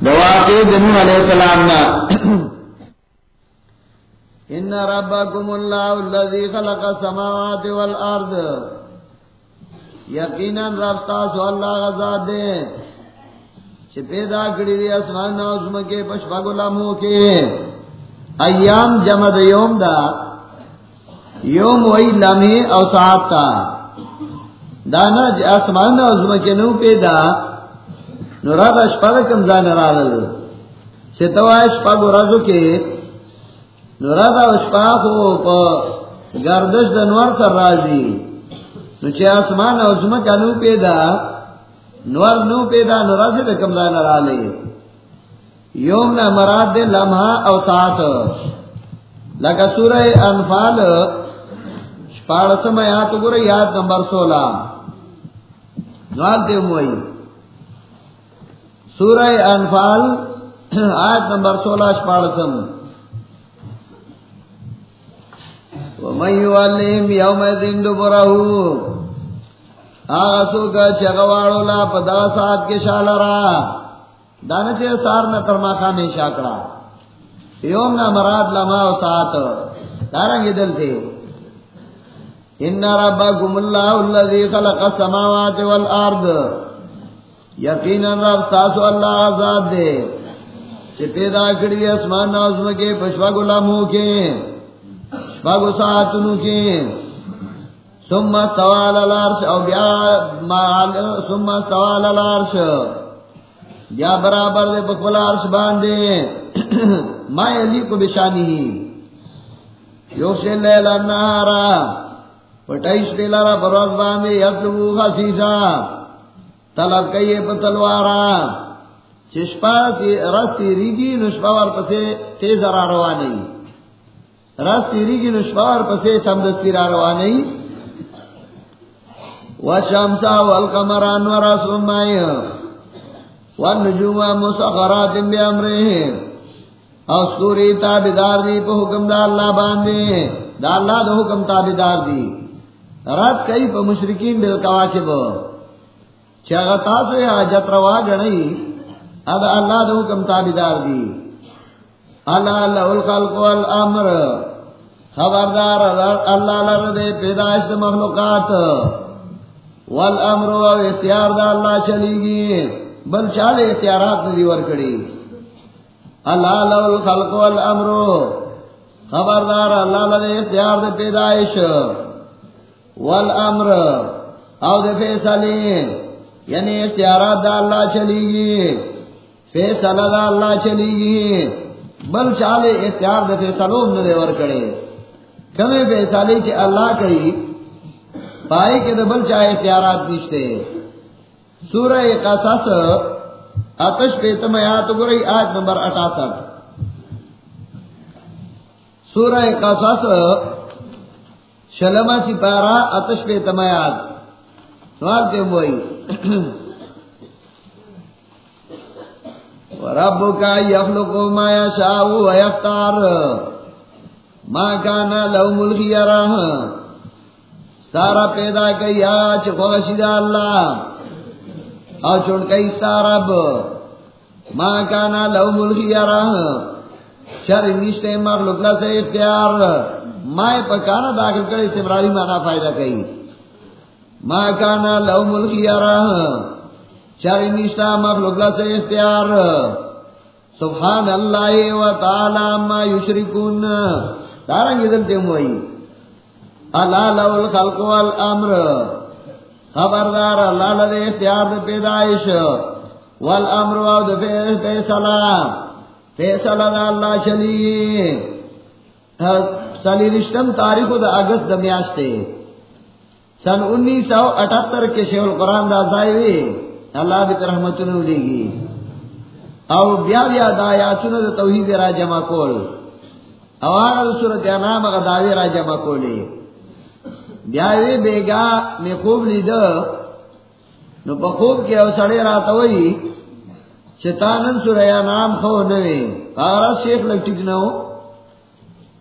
دواقع دنو علیہ السلام نا۔ ان ربکم اللہ الذی خلق السماوات والارض۔ یقینا رب تاسو اللہ غزاد دے۔ چھ پیدا کری دی اسمان نوزم کے پشپا گلامو کے۔ ایام جمع دا یوم دا۔ یوم وی لمحے او ساعت تا۔ دانا جی اسمان نوزم کے نو پیدا۔ نو رات اشپا دا کم زان رالل ستوا اشپا گو رازو کے نو رات اشپا خو پا گردش دنوار سر رازی نو چه آسمان او زمکا نو پیدا نور نو پیدا، نو رازی دا کم دانا رالی یوم نا مراد دے لمحہ او ساعت. لگا سورہ انفال شپاڑسم آیات گو رہی یاد نمبر سولہ. نوال تے موئی سورہ انفال، آیت نمبر سولہ شپاڑسم ومن يولهم يوم آغا سوکا چگوارو لا پدا سات کے شالا را۔ دانا چے سار نا ترما شاکڑا۔ یوم نا مراد لما و سات دارنگی دل تھے۔ ان ربکم اللہ اللذی خلق السماوات والارض۔ یقینا رب ستاسو اللہ آزاد دے چے پیدا کری اسمان نازم کے پشوا گلاموں کے باگو ساتنو کی ثم استوال الارش او بیا ثم استوال الارش بیا برابر دے بکبل عرش باندے۔ ما یلی کو بشانی ہی یوشی لیل النہارا۔ پٹائش دیلارا بروز باندے یطلبو خسیسا طلب کئیے پتلوارا چشپا رستی ریگی نشپا ورپسے تیز را روانی۔ راس تیری کی نشوار پسے سمدستی را روانی۔ وشامسا والقمر انورا سرمائی والنجوم مسخرات بی امرے او سوری تابدار دی پا حکم دا اللہ باندے۔ دا اللہ دا حکم تابدار دی۔ رات کئی پا مشرکین بالکواکب چاگتا سوی حاجت روا گنئی ادا اللہ دا حکم تابدار دی. اللہ اللہ الخلق والامر. خبردار اللہ لرد پیدائش مخلوقات. والامر و اختیار دا اللہ چلی گی. بل چالے اختیارات ندی ورکڑی اللہ اللہ الخلق والامر. خبردار اللہ لرد اختیار دا پیدائش. والامر. او دے فیصلی یعنی اختیارات دا اللہ چلی گی، فیصلہ دا اللہ چلی گی۔ بل چالے اختیار دے فیصلوم ندے ورکڑی کمی فیصلے چی اللہ کئی، پائے کے دبل چاہے اختیارات نشتے سورہ قصص، آتش پہ تمیات گرئی آیت نمبر اٹھاسٹھ۔ سورہ قصص، شلمہ سپارہ، آتش پہ تمیات سوال کے رب کا یخلق ما یشاء و یختار ماں کانا لو ملکی راہ سارا پیدا کئی آج خوشید اللہ۔ اور چھوڑ کئی سارا ماں کانا لو ملکی راہ شر نشتے مخلوق سے اختیار۔ مائے پکانا داخل کرے سے براری مانا فائدہ کئی۔ ماں کانا لو ملکی نشتا مخلوق سے اختیار. سبحان اللہ و تعالی ما یشرکون. دارنگی دلتے ہوئی. اللہ لو الخلق والامر. خبردار اللہ لدے اختیار دے پیدائش. والامر و دے فیصلہ. فیصلہ دا اللہ چلی سلی رشتم تاریخ دا اگست دمیاشتے سن انیس سو اٹھتر کے شیخ القرآن دا زائوی، اللہ دی رحمتنو لے گی او بیا بیا دا یاتون دا توحید را جمع کول۔ اوانا دا صورت انام اگا داوی را جمع کولی۔ بیاوی بیگا میں خوب لیدو نو پا خوب کیا او سڑے راتوئی چتانن سورہ انام خو نوی۔ پاگرات شیخ لگ ٹک نو۔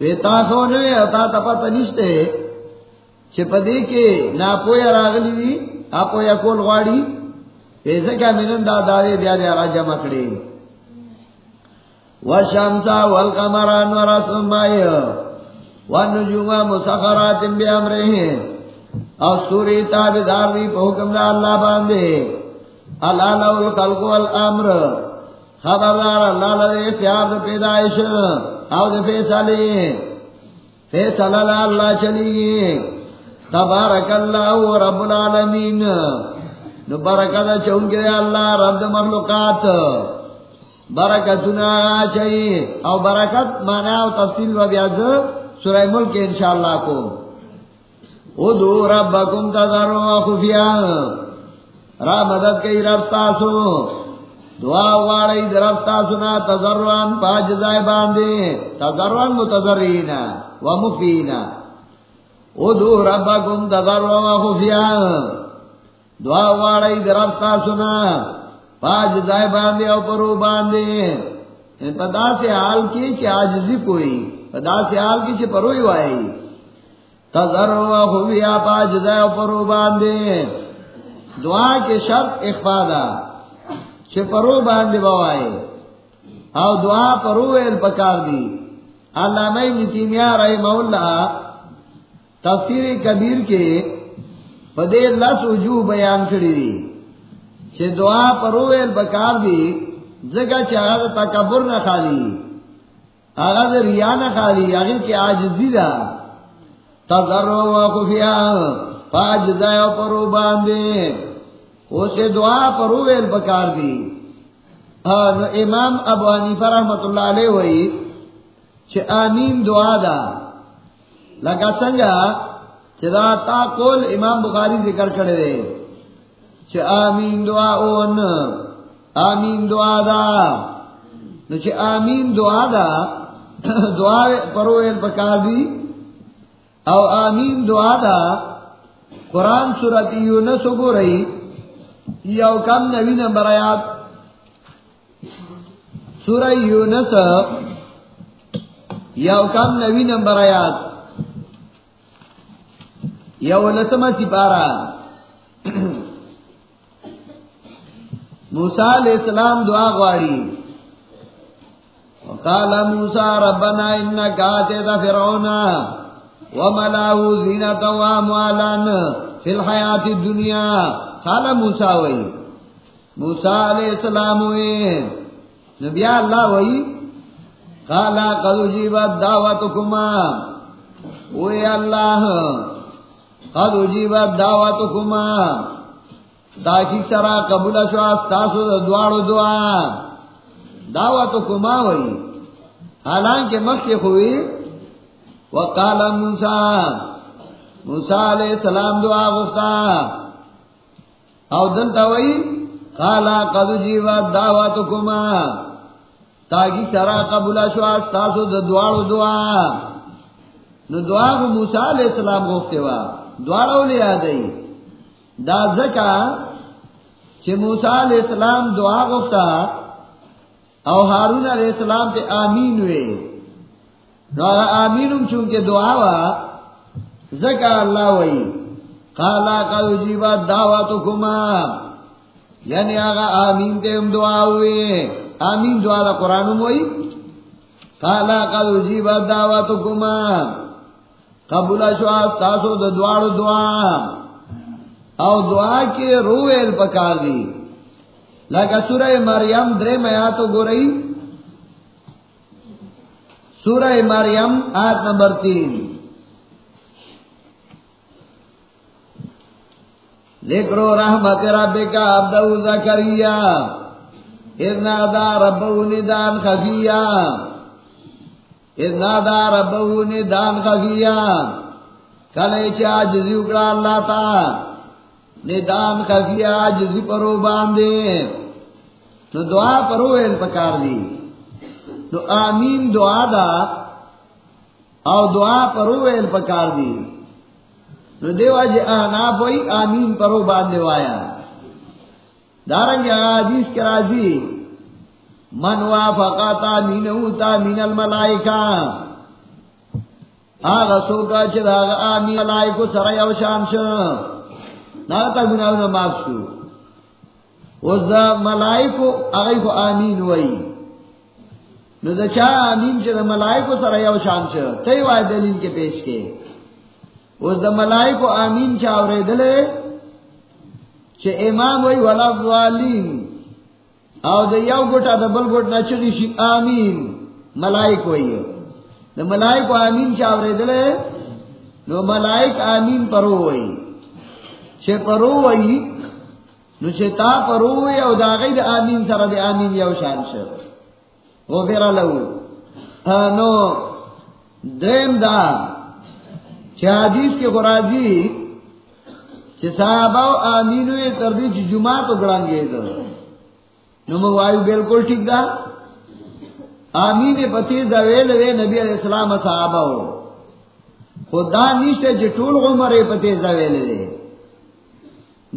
ویتا خو نوی او تا تپا تنیشتے چھ پا دے کے ناپویا راغلی دی اپویا کول غاڑی پیسے کیا منن دا داوے بیا بیا راجا مکڑے وشمسا والقمر انور اسمائی والنجوم مسخرات بیامرہ او سوری تابدار دی پا حکم دا اللہ باندے اللہ لو الخلق والامر. خبردار اللہ لدے اختیار دا پیدائش او دا فیصلے فیصلہ اللہ چلی گی تبارک اللہ رب العالمین۔ نو برکت چون کے اللہ، رب دا مخلوقات۔ برکتنا چاہیے او برکت مانا او تفصیل و بیاز سورہ ملک انشاءاللہ کو۔ ادو ربکم تذرو و خفیا را مدد کئی رفتاسو دعا وارئی در رفتاسونا تذروان پاج زائے باندے۔ تذروان متذرین و مفینا ادو ربکم تذرو و خفیا دعا وارئی پاج زائے باندے او پرو باندے. یعنی پدا سے حال کی چی آجزی کوئی. پدا سے حال کی چی پروئی وائی. تذرو و خفیا پاج زائے او پرو باندے. دعا کے شرط اخفادا چھ پرو باندے بوائے او دعا پرو پکار دی. علامہ ابن تیمیہ رحمہ اللہ تفسیر کبیر کے پدے لس وجوہ بیان کری دی، چھ دعا پرو ایل پکار دی زگا چھ آغاز تکبر نہ خالی، آغاز ریا نہ خالی آغاز کی آجزی دا۔ تذرو و خفیا پاج دائیو پرو باندے۔ اسے دعا پرو ویل پکار دی ہاں، امام ابو حنیفہ رحمت اللہ علیہ وئی، چھ آمین دعا دا۔ لگا سنگا چھ تا قول امام بخاری ذکر کرے دے۔ چھ آمین دعا اون، آمین دعا دا۔ نو چھ آمین دعا دا، دعا پرو پکار دی۔ او آمین دعا دا، قرآن سورت یونس گو رہی۔ یو کم نوی نمبر آیات۔ سورہ یونس، یو کم نوی نمبر آیات۔ یو لسما سپارا موسیٰ علیہ السلام دعا غواری وقال موسیٰ ربنا انکا آتیتا فرعونا وملاو زینتا واموالا فی الحیات الدنیا. قال موسیٰ وئی موسیٰ علیہ السلام وئی نبی اللہ وئی قال قد اجیبت دعوتکما. وئی اللہ. قد اجیبت دعوتکما. تاکی سرا قبول شو، استاسو دوارو دعا. دعوتکما وئی حالانکہ مخی خوئی وقال موسیٰ. موسیٰ علیہ السلام دعا گفتا او دلتا وئی قالا قد اجیبت جیوات دعواتکما تاکی سرا قبولا شو، استاسو دا دوارو دعا. نو دعا کو موسیٰ علیہ السلام گفتے وا. دوارو لیا دی دا زکا چھ موسیٰ علیہ السلام دعا گفتا او ہارون علیہ السلام پہ آمین ہوئے۔ نو آمینم چونکہ دعا وا، زکا اللہ وئی۔ قالا قد جیبات دعواتکما یعنی آغا آمین تے ہم دعا ہوئے۔ آمین دعا دا قرآن ہوئی قالا قد جیبات دعواتکما قبول شواز تاسو دا دعا دعا. او دعا کے رویل پکار دی. لگا سورہ مریم درے میاتو گو رہی سورہ مریم آیت نمبر تین. ذکر رحمت رب کا عبدو زکریا. اذ نادا ربو ندان خفیا. اذ نادا ربو ندان خفیا کلے چا جزی اکڑا اللہ تا۔ ندان خفیا جزی پرو باندے۔ تو دعا پرو ایل پکار دی۔ تو آمین دعا دا۔ او دعا پرو ایل پکار دی۔ نو دیو جی آنا پوئی آمین پرو باندے وایا۔ دارنگ حدیث کے راضی۔ من وافقا تامینہو تامین الملائکہ. آغا سوکا چھ آغا آمین ملائکو سرائی او شان شا. ناتا گناہونا معاف شو. اس دا ملائکو اگئی کو آمین وئی. نو دا چا آمین چا دا ملائکو سر یو شان چا تی وائی دلیل کے پیش کے. اس دا ملائکو آمین چا دلے چا امام وئی والا والین او دا یو گوٹا دا بل گوٹ نچلی شی آمین. ملائک وئی دا ملائکو آمین چا اور دلے نو ملائک آمین پرو وئی چا پرو وئی نو چې تا پروي او دا غي د امين سره د امين یو شان شو غفر له نو دیم دا چې حدیث کې قرآنی چې صحابه او امين وي تر دې چې جمعه تو ګړانګې ده. نو بالکل ٹھیک ده امين پتی زویل دے نبی علیہ السلام صحابه خدا نشته چې ټول عمر پتی زویل دے۔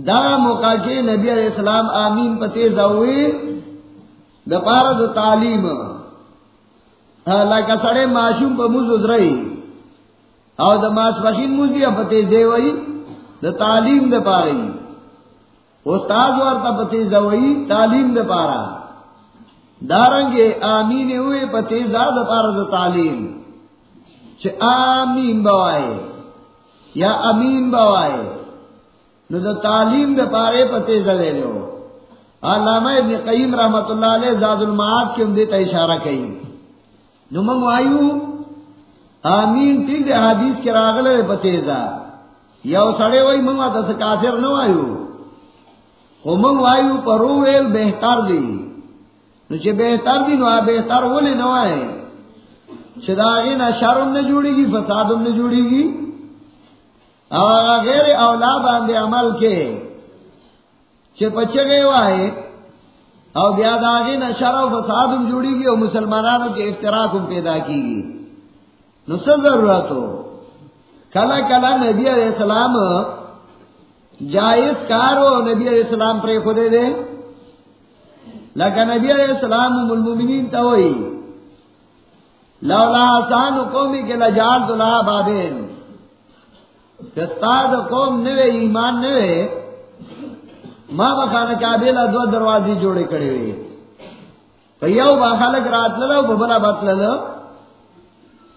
دا موقع کے نبی علیہ السلام آمین پتے زوی دا پارا دا تعلیم۔ ہاں، لکا سڑے معشوم پا موز ادرائی۔ او دا ماس پخین موزی پتے زیوئی دا تعلیم دا پاری استاز وارتا پتے زوی تعلیم دا پارا۔ دارنگے آمین ہوئے پتے زا دا پارا دا تعلیم۔ چھ آمین بوائے۔ یا امین بوائے۔ نو دا تعلیم دا پارے پتے زوے لے علامہ ابن قیم رحمت اللہ علیہ زاد المعاد کے ہم دیتا اشارہ کئی۔ نو منگ وائیو آمین ٹھیک دے حدیث کے راغل ہے پتے زا یا سڑے وئی منگوا تا سے کافر نو آئیو۔ خو منگ وائیو پرو ویل بہتر دی. نو چھ بہتر دی نو آ بہتر ولی نو آئے چھ دا آگے نا شرم نہ جوڑی گی فسادم نہ جوڑی گی اور غیر اولا باندھے عمل کے چپچے گئے وائے اور بیاد آگے نہ شرح فساد جڑی گی اور مسلمانوں کے اختراق پیدا کی گی نسل ضرورت ہو کلا کلا نبی علیہ السلام جائز کار ہو نبی علیہ السلام پر خودے دے۔ لیکن نبی علیہ السلام المؤمنین تو ہوئی۔ لولا آسان قومی کے لجال تو لا بابین۔ کستاد قوم نوے، ایمان نوے۔ ماں بخانہ کعبے لا دو دروازے جوڑے کڑے ہوئے۔ یو با خلق رات للو ببلا بات للو۔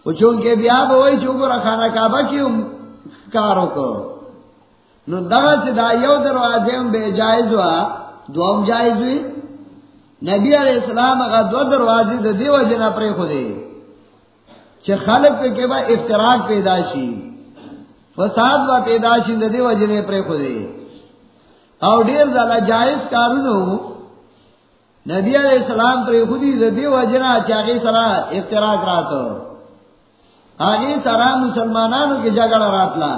وہ چونکہ بیا بوئی چونکو رکھانا کعبہ کیوں کارو کو۔ نو دغا سے دا یو دروازے ہم بے جائز ہوا دو ہم جائز ہوئی نبی علیہ السلام اگر دو دروازے دا دیو جنا پرے خودے چھے خلق پہ کے با افتراق پیداشی فساد و پیداشی ددی و جنے پر خودے او ډیر زلا جائز کارونو نبی علیہ السلام پر خودی ددی و جنا چاغي سرا افتراق راتو آگے سرا مسلمانانو کی جگڑا راتلا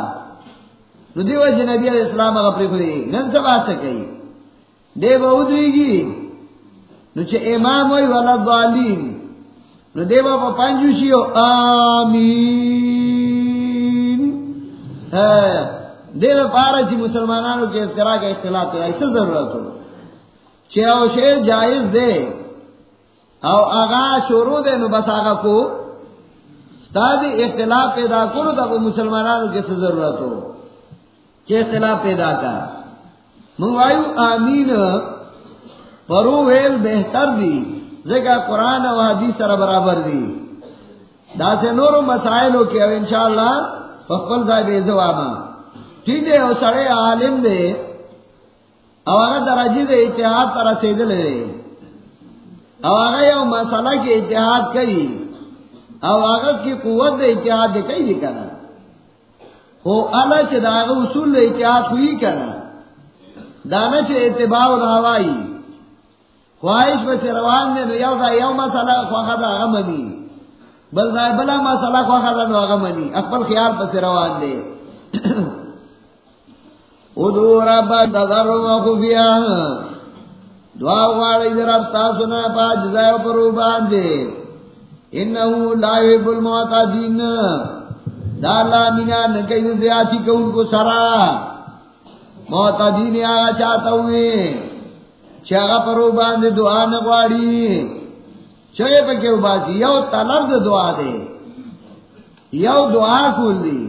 ندی و جی نبی علیہ السلام هغه پر خودی نن سبا سکی دی به ودریږي نو چې امام وای ولا ضالین، نو دی به په پنځو شیو امین دیر پارا چی مسلمانانو کے افتراء کا اختلاف ہے ایسا ضرورت ہو۔ چی او شیر جائز دے، او آغا شروع دے، نو بس آغا کو ستادی اختلاف پیدا کرو تا کو مسلمانانو کے ضرورت ہو۔ چی اختلاف پیدا کا منگوائیو آمین پرو ویل بہتر دی ذکر قرآن و حدیث سر برابر دی۔ دا سے نور مسائلو کے او انشاءاللہ پخپل ځای به زواما ٹھیک ہے او سړی عالم دی، او هغه درجه د اتحاد تر رسیدلې او هغه یو مسله کې اتحاد کوي او هغه کې قوت د اتحاد دی کوي دی کنه؟ او الله چې دا اصول د اتحاد کوي کنه دانه چې اتباع او هوایی خواهش به روان دی نو یو دا یو مسله خواخه دا هغه مني بل ځای بلا مسله خو خدا نو هغه مني خپل خیال پس روان دي او دو رب دغر و خفیا دعا غواړي در رب تاسو نه پاج ځای پر باندې انه لا يحب المعتدين دا لا مینا نه کوي زیاتی کوونکو سرا. موتا معتدین هغه چاته وي چې هغه پر باندې دعا نه غواړي پہ کیوں باسی. یو طلب دعا دے. یو دعا کھول دی.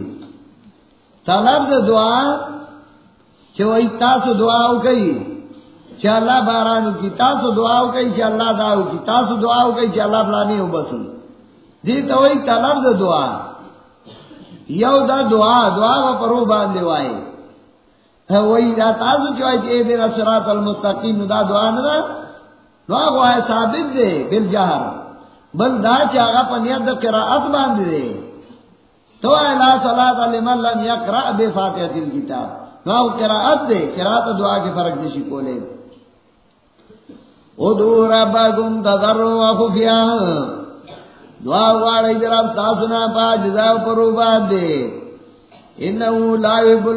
طلب دعا چوئی تاسو دعا ہو گئی چ اللہ بارانو کی. تاسو دعاو کئی. چ اللہ داو کی. تاسو دعاو کئی. چ اللہ فلانی ہو بسی دی تو وہی طلب دا دعا. یو دا دعا دعا و پرو باندے وائی ہاں وہی دا تاسو چوائی چی اے دینا سرات المستقیم دا دعا ندا۔ دعا کو ہے ثابت دے، بالجہر۔ بل دا چاگا پنیت دا قراءت باندے دے۔ تو اے لا صلاة لمن لم یقرأ بے فاتحة الكتاب۔ دعا کو قراءت دے، قراءت دعا کے فرق دے شکولے ادو ربکم تضرع و دعا واڑی جراب پا، جزا پرو باد دے۔ انہو لا یحب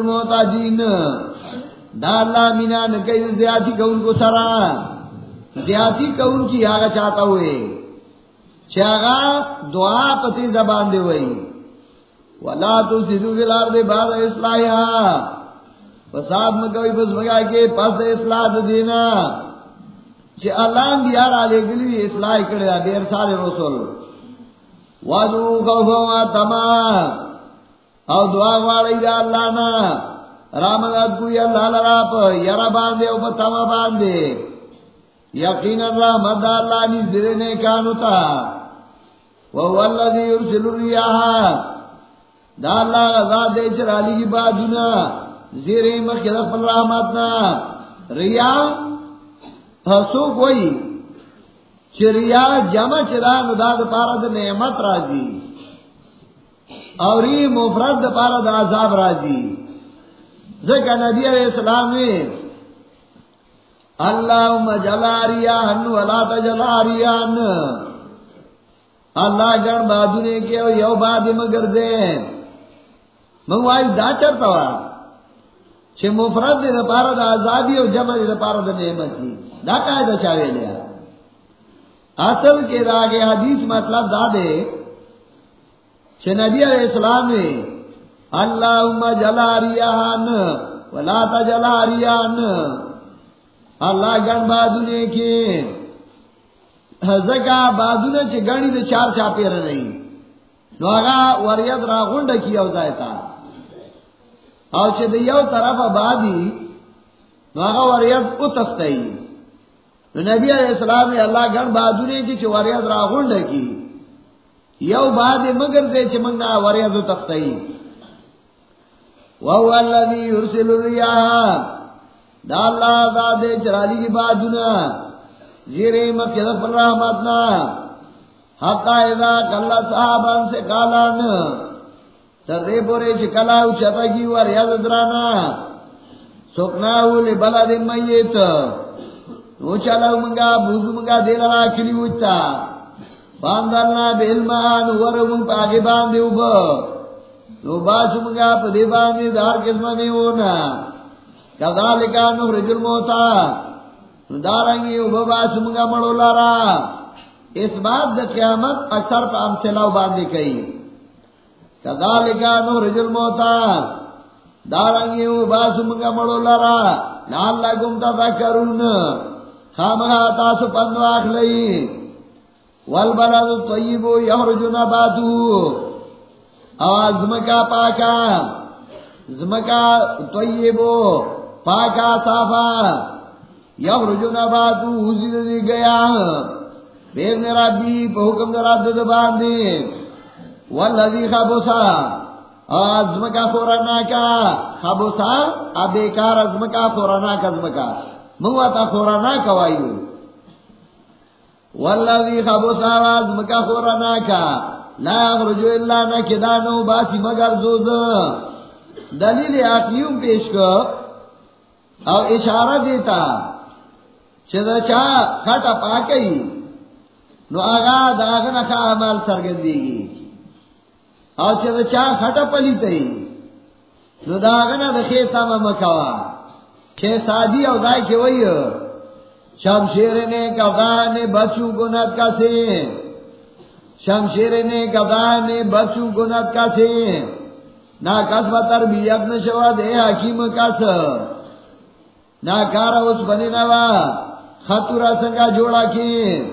دا اللہ مینا نکئی زیادتی کون کو سرا۔ زیادتی کون کی آگا چاہتا ہوئے۔ چاگا دعا پتی زبان دے ہوئی ولا تو سیدو فی الارد بعد اصلاحیہ فساد مکوی بس مگا کے پس اصلاح دینا۔ چھ اللہ انبیاء را لے گلی اصلاح کرے دیر سال رسول۔ وادو خوفا تما او دعا غوالی دا اللہ نا. رامداد کوئی اللہ لراپ یرا باندے او پتما باندے. یقین رحمت دا اللہ نیز دینے کانو تا. وہو اللہ دی ارسل الریاح دا اللہ غزا دے چرالی کی بادونا زیرے مخیلف پر رحمتنا ریاح سو کوئی؟ چریا جمع چدا ندا دا پارا دا نعمت راجی اور یہ مفرد دا پارا دا عذاب راجی ذکر نبی علیہ السلام میں اللہم جلا ریان ولا تجلا ریان اللہ گن بادونے کے یو باد مگر دے. منگوائی دا چرتا ہوا چھ مفرد دا پارا دا عذابی اور جمع دا پارا دا نعمتی دا قاعدہ چاہے لیا. اصل کے راگے حدیث مطلب دا دے چھ نبی علیہ السلام نے، اللہم جلا ریان ولا تجلا ریان اللہ گن بادونے کے زکا بادونے چھ گنی دے چار چاپے رہی نو آگا وریت را غنڈ کیا ہوتا ہے او چھ دے یو طرف بادی نو آگا وریت اتستا نو نبی علیہ السلام اللہ گن بادونے کی چھ وریت کی۔ یو باد مگر دے چھ منگا وریت اتستا وہو اللذی یرسل الریاح۔ دا اللہ دا دے چرالی کی بادونا زیرے مقید پر رحمتنا۔ حتی اذا کلا صحابان سے کالان۔ سردے پورے چکلا اچھتا کی وریاد درانا۔ سکناو لی بلد میت۔ نو منگا منگا کلی منگا دار قسم میں ہونا دارنگی اوبا منگا مڑو لارا اس بات دا قیامت اکثر پا امثلاو باندے کئی کذالکا نخرج الموتا دارنگی اوبا باسو منگا مڑو لارا لال لگم تذکرون خامہا تاسو پندواخ لئی والبلد الطیبو یخرج نباتو. آواز زمکا پاکا. زمکا طیبو پاکا صافا. یخرج نباتو حسید دی گیا. بیر میرا بی پا حکم در عبد باندے والذی خبوسا. آواز زمکا خوراناکا خبوسا ابیکار ازمکا خوراناکا ازمکا. منگواتا خوراناکا وائیو والذی خبوسا آواز زمکا خوراناکا لا اخرجو اللہ نکدانو باسی مگر زود. دلیل اقلیوں پیش کر او اشارہ دیتا. چدا چا کھٹا پاکئی نو آغا داغنا کا عمال سرگندیگی. او چدا چا کھٹا پلیتئی نو داغنا دا خیسا ممکوا خیسادی او دائی کے وئی شمشیر نے کذا نے بچوں کو نت کا سے شمشیر نے گدا نے بچوں گنت کا سے نہ کسب تربیت نہ شوا دے حکیم کا کس۔ نہ کار اس بنے نوا خطورا سنگا جوڑا کی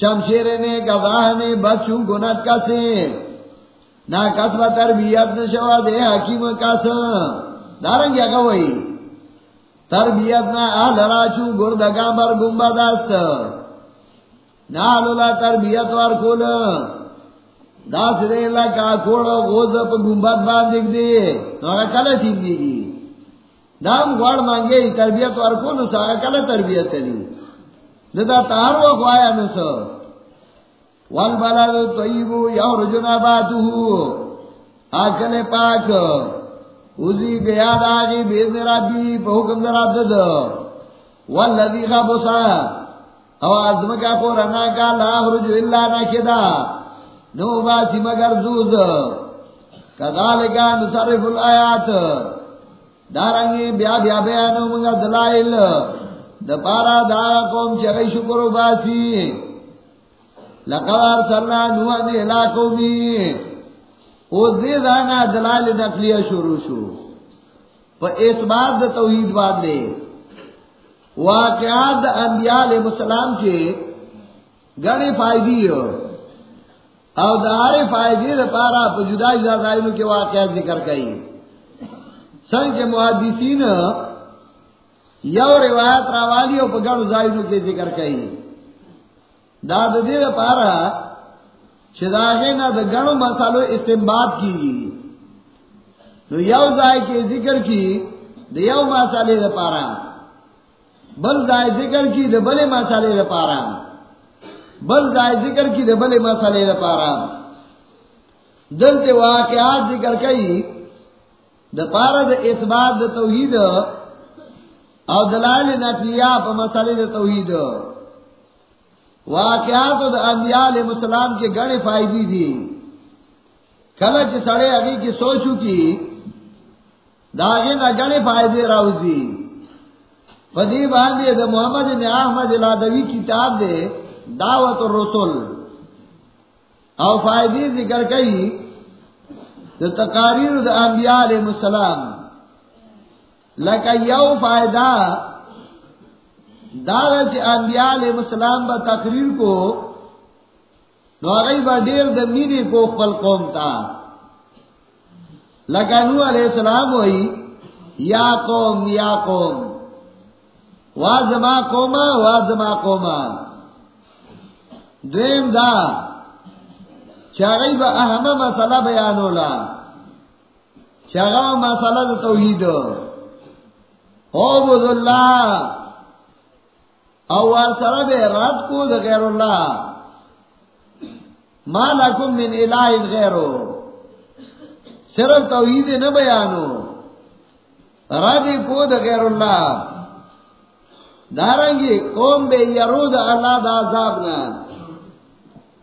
شمشیر نے گدا نے بچوں گنت کا سے نہ کسب تربیت نہ شوا دے حکیم کس۔ دارنگ کیا کہ وہی تربیت نہ آل راچو گردگا بر گمبا دست نالولا تربیت وار کول. داس دے لکا کوڑا غوز پا گمبت باندک دے. نوگا کلا ٹھیک دی گی. دام غوڑ مانگے تربیت وار کول ساگا کلا تربیت لی ندا تار و خوایا نسو والبلد طیبو یورجنا باتو. آکل پاک. اسی گیا داغی بیزن ربی پا حکم در عبدد والذی خبسا او ازمکا کو رنا کا لا اخرجو اللہ نکدا نو باسی مگر زود. کذالکا نصرف الآیات. دارنگی بیا بیا بیانو منگا دلائل. دپارا دارا قوم چگئی شکر و باسی. لقد ارسلنا نوحا الى قومی. او دے دانا دلال نقلیہ شروع شو۔ پا اس بات دا توحید بات دے۔ واقعات دا انبیاء علیہ السلام کے گنے فائدی ہو۔ او دارے فائدے دا پارا پا جدا جدا دائنوں کے واقعات ذکر کئی۔ سنگ کے محدثین یو روایت راوالی او پا گنو زائنوں کے ذکر کئی۔ داد دے دا پارا چداغے نہ دا مسالو استعمال کی گی۔ تو یو ذائع کے ذکر کی دا یو مسالے دا پارا۔ بل ذائع ذکر کی دا بلے مسالے دا پارا۔ بل ذائع ذکر کی دا بلے مسالے دا پارا۔ دلتے واقعات ذکر کئی دا پارا دا اثبات دا توحید، او دلائل نقلیہ پا مسالے دا توحید۔ واقعات دا انبیاء علیہ السلام کے گڑے فائدی تھی کلچ سڑے ابھی کی سوچو کی داغے نہ گڑے فائدے راؤزی پدی باندھے دا محمد نے احمد لادوی کتاب دے دعوت الرسول او فائدی ذکر کئی دا تقاریر دا انبیاء علیہ السلام. لکا یو فائدہ دادا چ انبیاء علیہ السلام با تقریر کو، نو آگئی با دیر دا میری کو خپل قوم تا. لگنو علیہ السلام ہوئی یا قوم یا قوم. وازما قوما وازما قوما. دویم دا چاگئی با اہم مسئلہ بیانولا. چاگا مسئلہ دا توحید. او عبد اللہ او سر بے رات کو غیر اللہ ما لکم من الہ غیرو. صرف توحید نہ بیانو. رد کو غیر اللہ دارنگی قوم بے یرود اللہ دا عذاب نا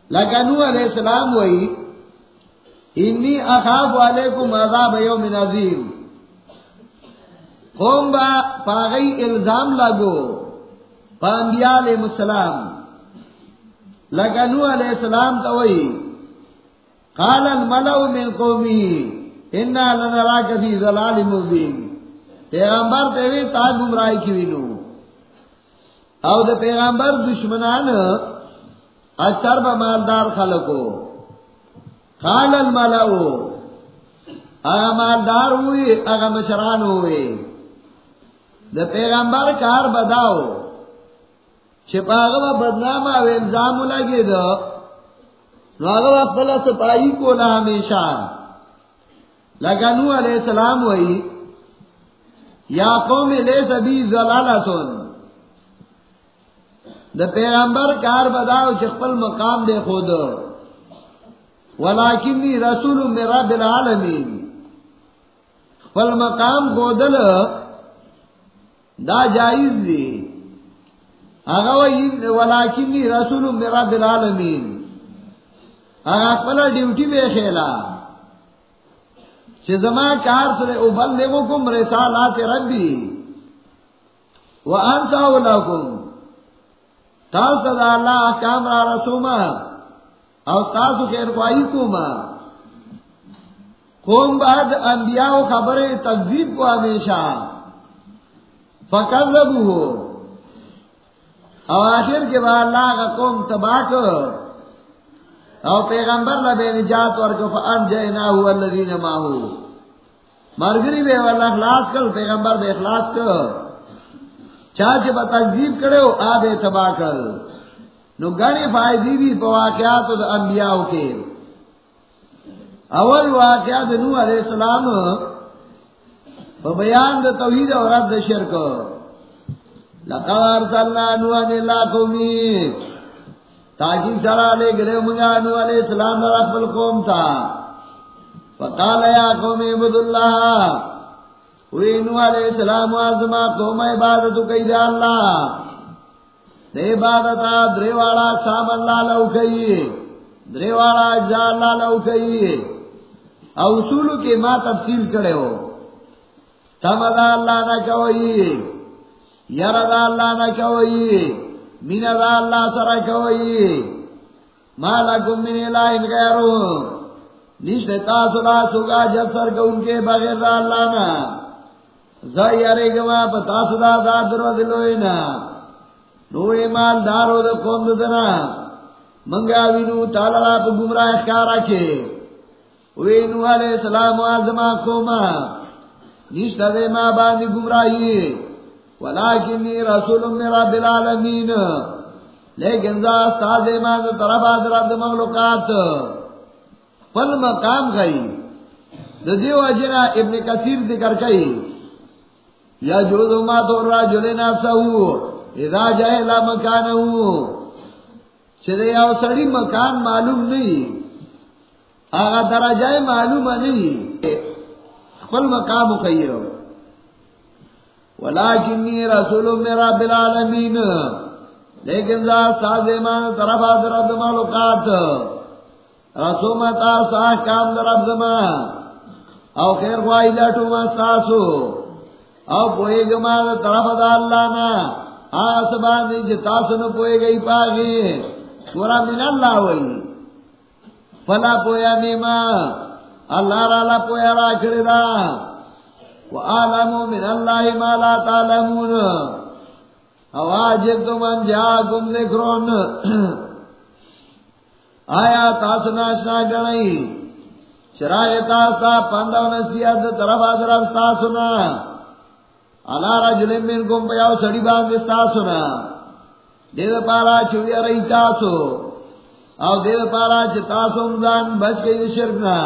لکنو علیہ السلام وئی انی اخاف علیکم عذاب یوم عظیم. قوم با پاگئی الزام لگو. انبیاء علیہ السلام. لگنو علیہ السلام تو وہی قال الملأ من قومی انا لنراک فی ظلال مبین. پیغمبر تیوی تا گمرائی کیوینو او دا پیغمبر دشمنان اکثر با مالدار خلقو. قال الملأ، اگا مالدار ہوئی اگا مشران ہوئی دا پیغمبر کار بداؤ. چھپاغا بدنام او الزام لگے دا. ناغا پلا سپاہی کو نہ ہمیشہ لگا نو علیہ السلام وئی یا قوم لے سبھی زلالتن دا پیغمبر کار بداو چخپل مقام دے خود. ولیکنی رسول من رب العالمین. خپل مقام خودل، دا جائز دی. ولیکنی رسول من رب العالمین. اگا پلا ڈیوٹی بے خیلا. چزما کار سرے ابلغکم رسالات ربی. وانسا لکم تاسو دا اللہ احکام را رسوما. او تاسو خیر خواہی کوما. قوم بعد انبیاء و خبر تقذیب کو ہمیشہ. فکذبو ہو او آخر کے بعد اللہ کا قوم تباہ کر او پیغمبر لا بے نجات ورکو فان جئناہو الذین ماہو مرگری بے واللہ اخلاص کر، پیغمبر بے اخلاص کر چاچ با تکذیب کرے ہو آب تباہ کر۔ نو گڑی فائدی دی پا واقعات دا انبیاء کے۔ اول واقعات نو علیہ السلام پا بیان دا توحید اور رد شرک۔ لقد ارسلنا اللہ قومی سرا لے گرے منگا نو علیہ السلام تھا فقال یا قوم علیہ السلام قوم کئی اللہ۔ دے عبادتا سام اللہ لو کئی۔ دریوالا اجزا اللہ لو کئی۔ کے ما تفصیل کرے ہو۔ تمدا اللہ نہ کوئی یر دا اللہ نہ کوئی مین دا اللہ سر کوئی۔ مالکم من الہ غیرو نشتے تاسولا سگا جب سر کو ان کے بغیر دا اللہ نہ زیارے گما پتا سدا دا درو دلوینا نوے مال دارو دا قوم دنا۔ منگا وینو، تالا پا گمراہ اخکارا کے وینو علیہ السلام و آزما قوما نشتا دے ما باندی گمراہی۔ ولیکنی رسول من رب العالمین لیکن ذا استاذ ایمان دا طرف آدر عبد مغلوقات پل مقام گئی دا دیو اجنا ابن کثیر ذکر کئی یا جو دو ما تو را جلے اذا جائے لا مکان ہو چلے سڑی مکان معلوم نہیں آگا درجہ معلوم نہیں خپل مقام خیر ولیکنی رسول میرا بالعالمین لیکن ذا ساز ایمان طرف آدر عبد معلوقات رسومت آسا کام در عبد ما او خیر خواہی لٹو مستاسو او پوئے گما طرف دا اللہ نا. آس باندی جتا سنو پوئے گئی پاگی. سورا من اللہ ہوئی. فلا پویا نیما. اللہ رالا پویا را کردہ. وآلمو من اللہ ما لا تعلمون. او آجب تو من جاکم ذکرون آیا تاسو ناشنا گنئی چرائے تاستا پندو نسیت طرف آدرف تاسو نا. اللہ رجل من کم پیاو سڑی باندستا سنا دید پارا چویا رئی تاسو. او دید پارا چی تاسو مزان بچ گئی شرکنا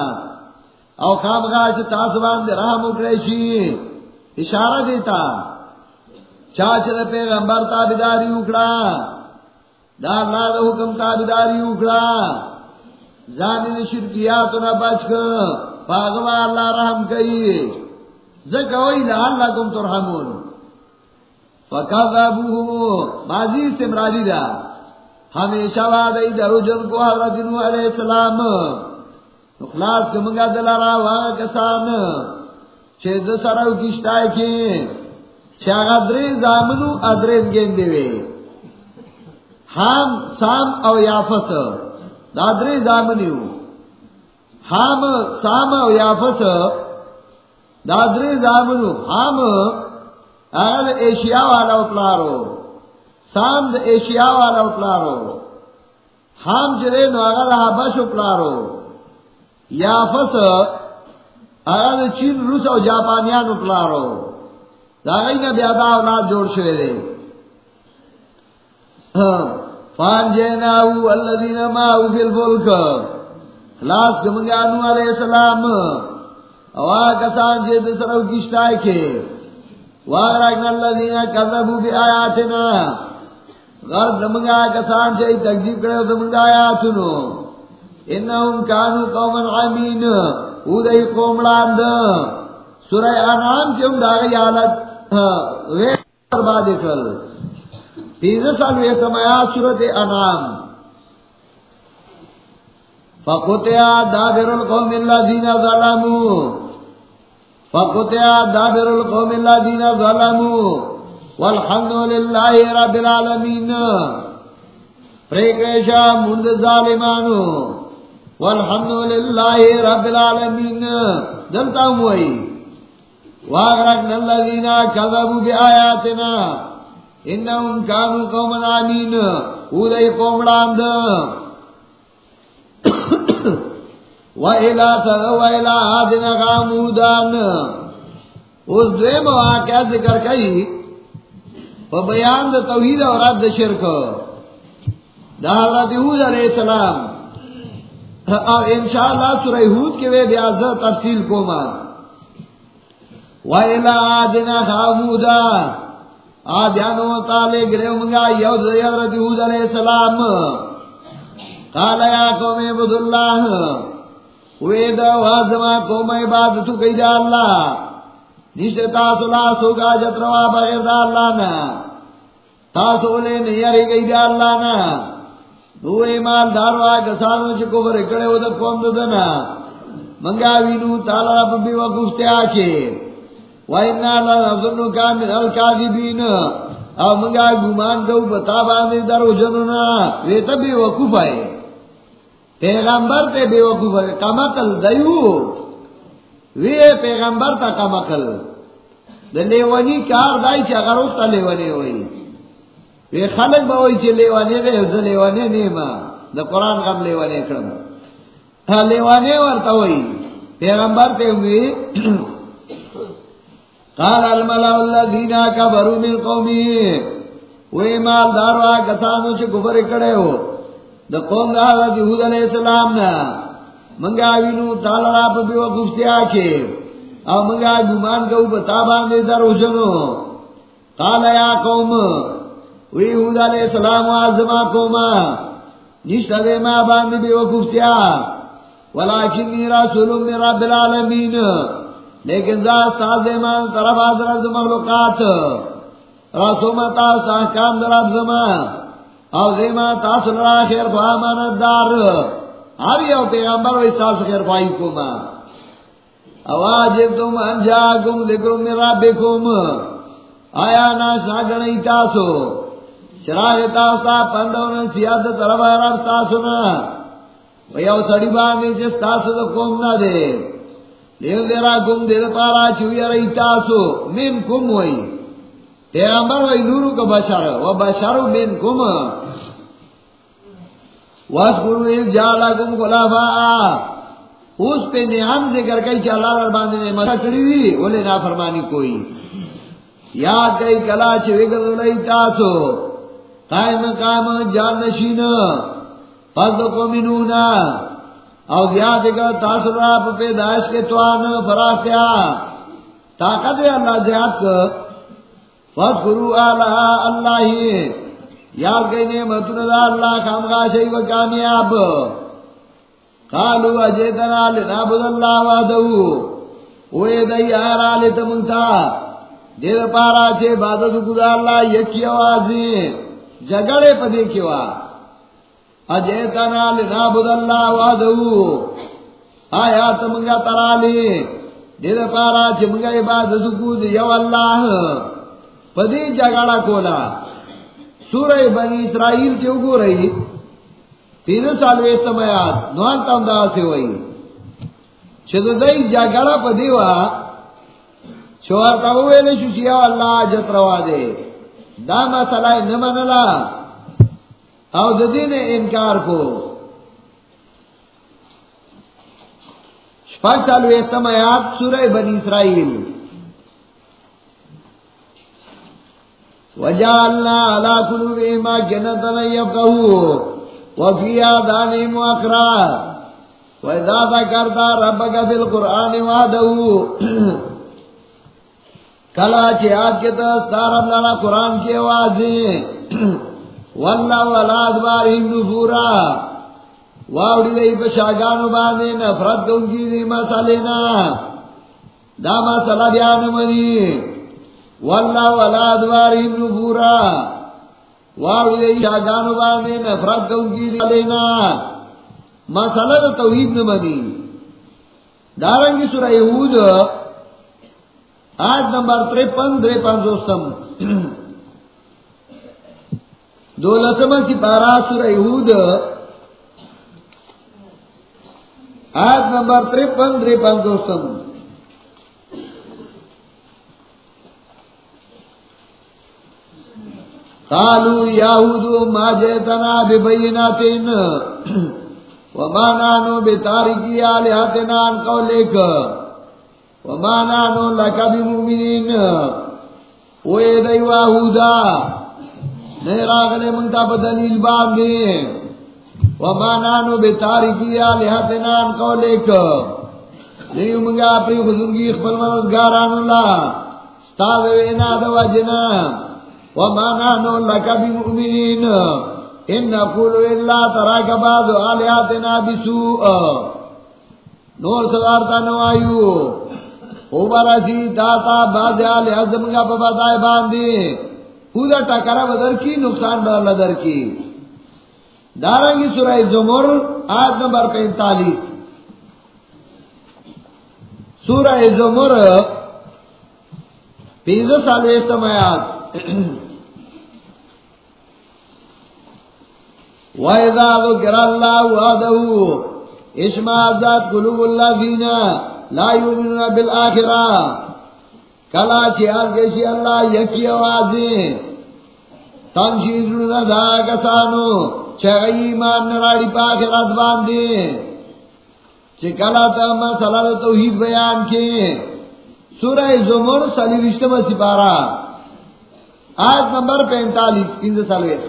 او خام خواہ چی تاسو رحم اکڑیشی اشارہ دیتا چاچ دا پیغمبر تابداری اکڑا دا اللہ دا حکم تابداری اکڑا زانی شرکیاتو نا بچ کر پاگوا اللہ رحم کئی زکوئی لعلکم ترحمون. فکذبوه. ماضی استمراری دا ہمیشہ وعدئی درو جن کو حضرت نوح علیہ السلام. اخلاص کمنگا دلارا واغا کسان چیز سراو کشتائی کی چاگ ادری زامنو ادرین گیندے وے حام، سام او یافس، دا ادری زامنیو. حام، سام او یافس دادری زامنو ہم اگر ایشیا والا اپلارو. سام دا ایشیا والا اپلارو. ہم چلے نو اگر حبش اپلارو. یا فس اگر چین، روس او جاپانیان اپلارو دا غی بیادا اولاد جوڑ شوئے دے فان جیناو اللذین ماو فی الفلک. خلاص کمگانو علیہ السلام. اوا کسان جی جے دسرو کشتای کے. وارغنا الذين كذبوا بآياتنا غر دمگا کسان جے تکذیب کرے دمگا آیاتونو انہم کانو قوما عمین او دای قوم لاند. سورہ انعام کے ہم داغی حالت وے برباد کر تیزہ سال وے سمایا سورت انعام فقطع دابر القوم الذين ظلموا. فقطع دابر القوم الذين ظلموا. والحمد لله رب العالمين. پریکشا مند ظالمانو. والحمد لله رب العالمين دلتا ہوئی واغرقنا الذين كذبوا بآياتنا انهم كانوا قوما عمين اولئك قوم لاند وَإِلَى وَإِلَى عَادٍ غَامُودًا اس دوے مواقع ذکر کئی، پا بیان دا توحید اور رد شرک۔ دا حضرت حود علیہ السلام۔ اور انشاءاللہ سورہ حود کے وے بیاز تفصیل کو مان وَإِلَىٰ آدِنَا خَامُودَا. آدیانو تالے گرے منگا یود حضرت حود علیہ السلام. قال یا قوم عبد اللہ وے دا وازما قوم عبادتو کئی دا اللہ. نیشتے تاسو لاسو کا جتروا بغیر دا اللہ نا. تاسو لے نیاری گئی دا اللہ نا. نو ایمان داروا کسانو چی کفر اکڑے دا قوم تالا رب بی وقفتے آکے وَإِنَّا لَنَظُنُّ كَامِنَ الْكَاذِبِينَ۔ او منگا گمان کو بتا باندے درو جنونا۔ بے وقوف پیغمبر تے بے وقوف کمکل دیو۔ وی پیغمبر تا کمکل کار دائی چا تا لیوانی ہوئی۔ وی خلق با ہوئی چا لیوانی دے دا لیوانی نیما دا قرآن کم لیوانی کرم تا لیوانی ورطا ہوئی پیغمبر تے ہوئی قال الملأ الذين كفروا من قومه. وی مال داروا کسانو چې کفر کړي وو. د قوم د حضرت یوه علیہ السلام نه منګا وینو تعالی را بیو گفتیا کې او منګا ګمان کو په تا باندې درو جنو قال یا قوم وی یوه علیہ السلام ازما قوما نشته دې ما باندې بیو گفتیا ولکن رسول من رب العالمین. لیکن ذات تاز ایمان طرف حضرت مخلوقات. رسومت تاز احکام در اب زمان او زیمان تاز لرا خیر فامانت دار. ہر یو پیغمبر و استاز خیر فائی کما اواجب تم انجاکم ذکر من ربکم. آیا ناشنا گنئی تاسو. چراغ تاستا پندون سیاد طرف رب تاسونا ویو سڑی باندی چس تاسو دا قوم نا دے۔ لیو دیرا گم دے پارا چوی رئی تاسو من کم وئی پیغمبر وئی نورو کا بشر و بشرو من کم۔ واسکرو ایک جالا گم خلافا۔ اس پہ نعم ذکر کئی چالا در باندے نے مسا کری دی ولی نا فرمانی کوئی۔ یاد کئی کلا چوی کر لئی تاسو۔ قائم قائم جان نشین پس دو قومنونا او زیاد کا تاثر آپ پیدائش کے توان فراختیا طاقت اللہ زیاد کا فذکرو آلہا اللہ. ہی یاد کئی نعمتون دا اللہ خامغا شئی و کامیاب. قالو اجیتنا لنابد اللہ وعدہو اوے دئی آرا لیتا منتا. دیر پارا چھے عبادت کدا اللہ یکی آوازی. جگڑے پدے کیوا۔ اجیتنا لنابد اللہ وعدہو آیا تمنگا ترالی۔ دیر پارا چھے منگا عبادت کد یو اللہ۔ پدی جگڑا کولا۔ سورہ بنی اسرائیل کے اگو رہی؟ تین سال ویستم آیات نوان تم دا سے ہوئی۔ چھتا دائی جگڑا پدیوا چھوارتا ہوئے لشو سیاو اللہ جت روا دے۔ دا مسئلہ نمانلا او د دین انکار کو۔ شپږ چالو استم آیات سورہ بنی اسرائیل۔ وجعلنا على قلوبهم جنة يفقهوا وفي آذانهم وقرا وإذا ذكرت ربك في القرآن وعده کلا چه آد کے تستار ابلانا قرآن کے واضح واللہ والا ادبارهم نفورا واوڑی دی پشاگانو باندے نفرت کو ان کی دی مسئلینا۔ دا مسئلہ بیان منی۔ واللہ والا ادبارهم نفورا واوڑی دی پشاگانو باندے نفرت کو ان کی دی مسئلینا۔ مسئلہ دا توحید نمانی۔ دارنگی سورہ یہود آج نمبر تریپن تریپن دوستم. دو لسمہ کی پارا سورہ یہود. آج نمبر تریپن تریپن دوستم. قالوا يهود ما جئتنا ببينات وما نحن بتاركي آلهتنا عن قولك وما نحن لك بمؤمنين. وے دیوا ہودا نہیں راغلے منتا بدلیل باندے وما نانو بے تاریکی آلہتنا ان قولک نہیں منگا اپنی خزرگی اخبر مددگاران اللہ ستاد وینا دوا جنا وما نانو لکا بمؤمنین ان نقولو اللہ تراک بعض آلہتنا بسوء. نور صدارتا نوائیو. اوبرسی داتا بعض آلہتنا ببادائے باندے خدا ٹکرا بدر کی، نقصان بدل در کی۔ دارنگی سورہ زمر، آیت نمبر پینتالیس۔ سورہ زمر پیز سال آیات۔ وَإِذَا ذُكِرَ اللَّهُ وَحْدَهُ اشْمَأَزَّتْ قُلُوبُ الَّذِينَ لَا يُؤْمِنُونَ بِالْآخِرَةِ. کلا چیاز گیشی اللہ یکی آوازی. آوازیں تنشیر دا کسانو چگئی ایمان نراڑی پاخرات باندے چکلا تا مسئلہ دا توحید بیان کے سورہ زمر سلی رشتم سپارا آیت نمبر پینتالیس پینز سالویت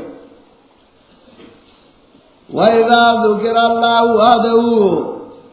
وَإِذَا ذُكِرَ اللَّهُ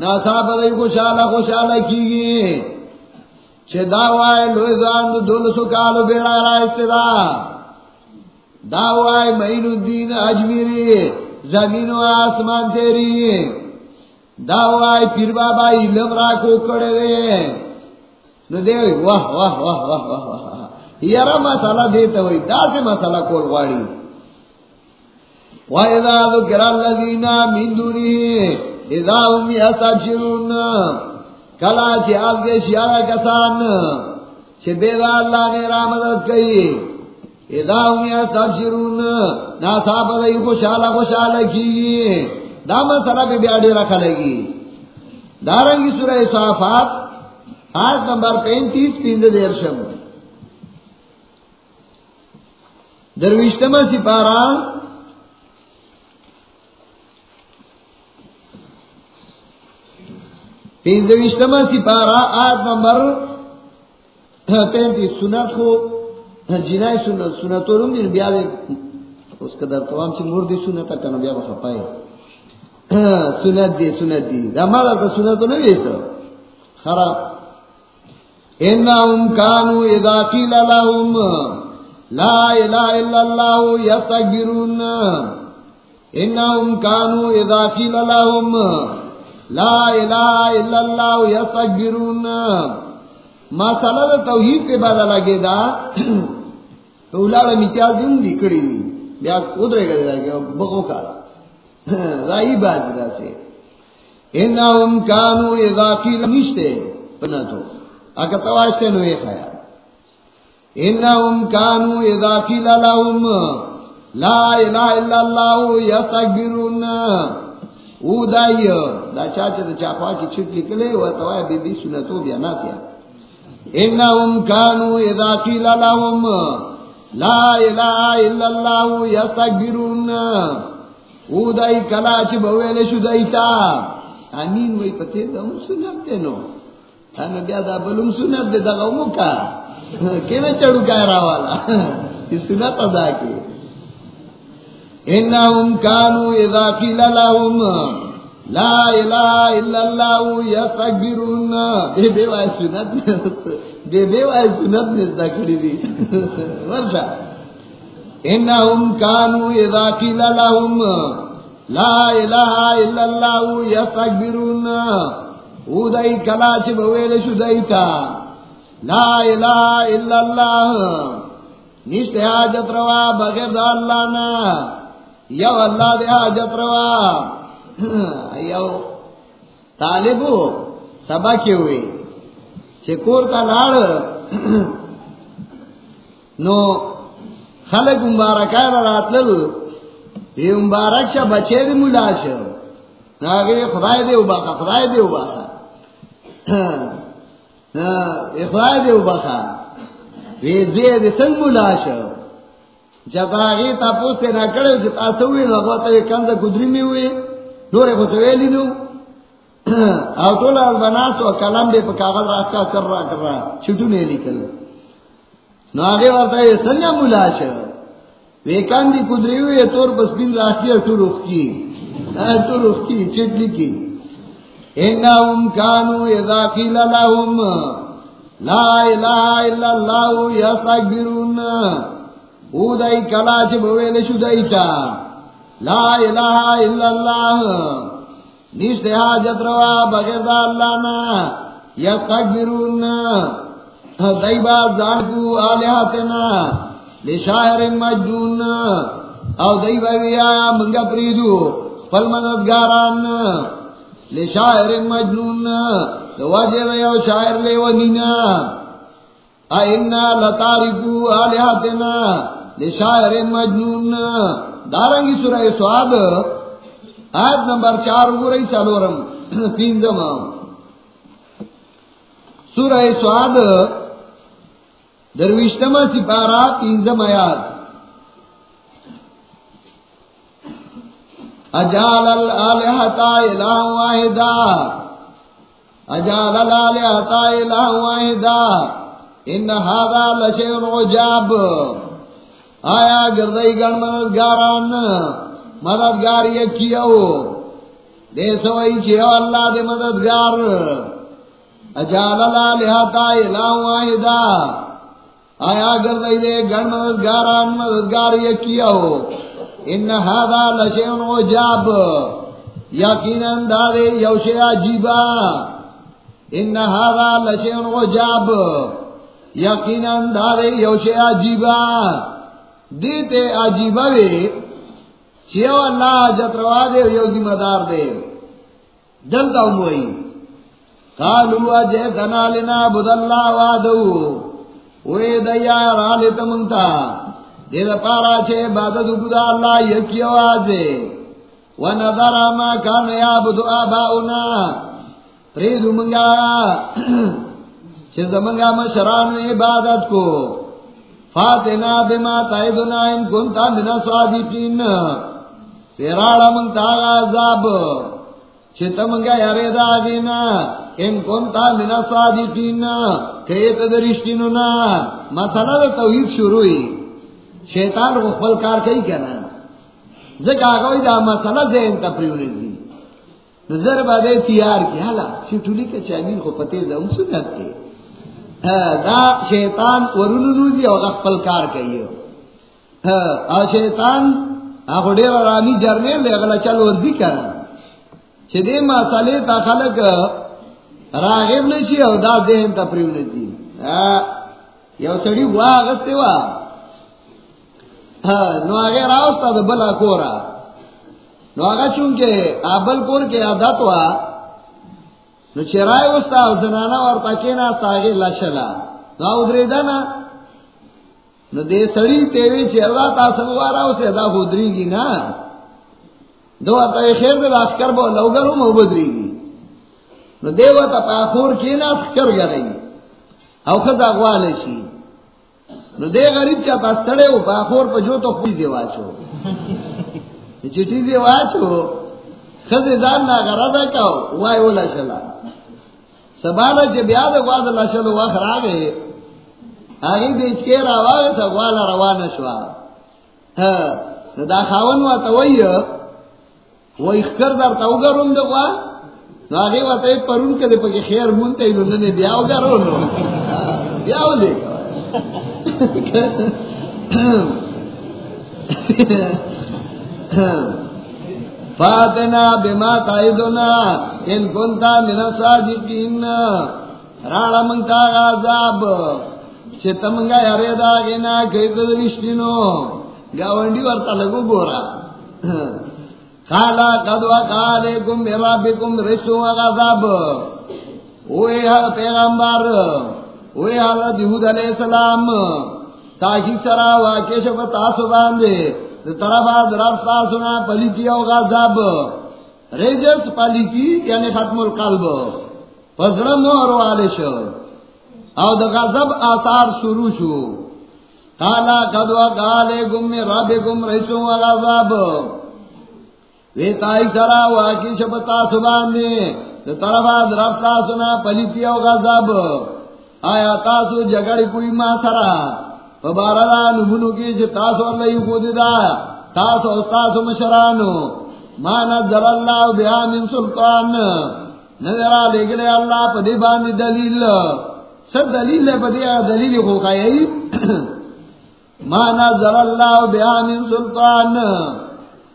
يَسْتَبْشِرُونَ ناسا پدائی خوشحالہ خوشحالہ کی گئی دول بیڑا را استدا۔ دعوائے مہین الدین اجمیری، زمین و آسمان تیری۔ دعوائے پیر بابا علم راکو کڑے دے۔ نو دے واہ واہ واہ واہ واہ واہ یرا مسئلہ دیتا ہوئی دا سے مسئلہ کول غاڑی۔ وَإِذَا ذُكِرَ الَّذِينَ مِن دُونِهِ اِذَا کلا چھ آل کے شیعہ کسان چھ بیدا اللہ نے رامدت کئی. اذا هم يستبشرون ناسا بدای خوشاله خوشاله کیږي دا مسله به سورہ صافات، آیت نمبر 35 پیند دیرشم درویشتما سپارا پیندویشتما سپارا آیت نمبر، تینتیس، سنت کو جنای سنت سنت ورم دین، بیا دې اس کا در تمام سے مردی سنت کنه بیا بخپای سنت دی سنت دی دا ما دا سنت نه ویسو خراب. انهم كانوا اذا قيل لهم لا اله الا الله يستكبرون انهم كانوا اذا قيل لهم لا اله الا الله يستكبرون ما صلاة توحید پہ بعد لگے دا. تو اولاڑا متیاز دیم دی کڑی دی. بیا ادرے گا دا کہ بغو کا رائی بات دا سے انہم کانو اذا قیل نشتے پنا تو اکا تواشتے نوے خیا. انہم کانو اذا قیل لهم لا الہ الا اللہ یستکبرون او دائی دا چاچا دا چاپا چی چھٹ لکلے و توائی بی بی سنتو بیا ناسیا انہم کانو اذا قیل لهم لا الہ الا اللہ یستکبرون. او دائی کلاچ بویل شو دائیتا امین وی پتے دا ہم سنت دے نو. انا بیا دا بلوم سنت دے دا غمو کا. کینا چڑو کائے راوالا یہ سنت ادا کی. انہم کانو اذا قیل لهم لا الہ الا اللہ یستکبرون بے بے وائی سنت بے بے وائی سنت نزدہ کری دی ورشا انہم کانو اذا قیل لهم لا الہ الا اللہ یستکبرون او دائی کلاچ بویل شدائیتا لا الہ الا اللہ نشت حاجت روا بغیر دا اللہ نا یو اللہ دے حاجت روا. ایو طالبو، سبا کے ہوئے چکور کا لاڑ، نو خلق مبارک رات لل یہ مبارک شا بچے دی ملا شا۔ ناگے خدای دے اباقا خدای دے اباقا خدای دے اباقا وی زید سنگ ملا شا۔ جب آگے تا پوستے نہ کڑے جب آسوئے نو اگواتا وی کنزا کدری میں ہوئے نورے خسویلی نو. او از کلم کاغذ راکا کر را کر را. نو مولا ویکان دی بس بین راکی رخ کی رخ کی اذا لا الا او بویل لا اله الا الله نیشتے حاجت روا، بغیر دا اللہ نا یستکبرون دیبا زانکو آلیہتنا لشاہر مجدون او دیبا ویا، منگا پریدو پل مددگاران، لشاہر مجنون واجہ دیو شاعر لیونینا اینا لتارکو آلیہتنا لشاعر مجنون دارنگی سورہ سواد، آیت نمبر چار گو رہی سالورم، پینزم۔ سورہ سواد درویشتم سپارا پینزم آیات۔ اجال الالحتا الہ واحدا اجال الالحتا الہ واحدا ان هذا لشیء عجاب۔ آیا گردئی گن مددگاران مددگار یہ کیو دے سوئی چیو اللہ دے مددگار۔ اجال اللہ لہتا الہ واحدا آیا گردئی دے گن مددگاران مددگار یہ کیو ان هذا لشیء عجاب۔ یقینا دے یوشے عجیبا ان هذا لشیء عجاب۔ یقینا دے یوشے عجیبا دیتے عجیبا وے چیو اللہ جتروا دے یوگی مدار دے۔ جلتا ہوں وہی۔ کالو اجے دنا لینا بد اللہ وادو وے دیا رالے تمنتا۔ دے دا پارا چھے بادد بدا اللہ یکی آوازے ونظر ما کان یابد آباؤنا۔ پریدو منگا۔ چھے زمنگا مشران عبادت کو۔ فاتنا بما تائدنا ان کنتا من صادقین پیراڑا منگتا عذاب چھتا منگا یارے دا دینا ان کنتا من صادقین کہیت درشتینونا، مسئلہ دا توحید شروعی. شیطان کو خپل کار کئی کنا. ذکر آگوی دا مسئلہ ذہن تا پریوری دی. نظر بادے تیار کی. حالا چھٹولی کا چامین کو پتے دا ان سنت کے. دا شیطان ورنو دی او خپل کار کئی او شیطان آخو دیر رامی جرمیل لے اگلا چل ورزی کرا. چھ دے مسئلے تا خلق راغب نشی او دا ذہن تا پریوری دی یو سڑی وا غستے وا. نو آگے راوستا دا بلا کورا. نو آگا چونکہ آبل کور کے عادت وا نو وستا زنانا ورتا کینا تاگے لشلا نو ادری دانا نو دے سڑی تیوی اللہ تا سنگوارا اسے دا خودری گی نا دو ورتا خیر دے لاسکر بو لوگرو مو بدری گی نو دے ورتا پاکور کینا سکر گرئی او خدا غوالشی نو دے غریب چاہتا ستڑے ہو پاکور پا جو تو خوی دے واچو. چٹی دے واچو. خز دان نا غردا کاو وای ولا شلا سبالا چې بیا د واز لا شلو واخ راغې هغه دې چې را واغ ته والا روانه شو دا خاون وا ته وای وای خر در تا وګروم دغه نو هغه وته پرون کده په خیر مونته نو نه بیا وګرو نو بیا ولې فاتنا بما تائدنا ان کنتا من صادقین راڑا منگتا غازاب چھتا منگا یاری دا گینا کئیتا درشتینو گاونڈی ورطا لگو گورا. قالا قد وقا علیکم برابکم رسو غازاب اوے حال پیغمبر. اوے حالت یہود علیہ السلام. تاکی سرا واقع شب تاسو باندے طرف رفتا سنا پلیتی او غذاب ریجس پلیتی یعنی ختم القلب. پزرم اور والش. او دا غذب آثار شروع شو. کالا کدوا کالے گم رب گم رسو غذاب وی تائی سرا واقع شب تاسو باندے طرف رفتا سنا پلیتی او غذاب آیا تاسو جگڑ کوئی ما سرا. فبارا نمونو کی چھ تاسو اللہ یو خود دا، تاسو استاسو مشرانو۔ ما اللہ بیا من سلطان۔ نظرہ اللہ پا باندی دلیل۔ دلیل پا دلیل خوکائی ما اللہ بیا من سلطان۔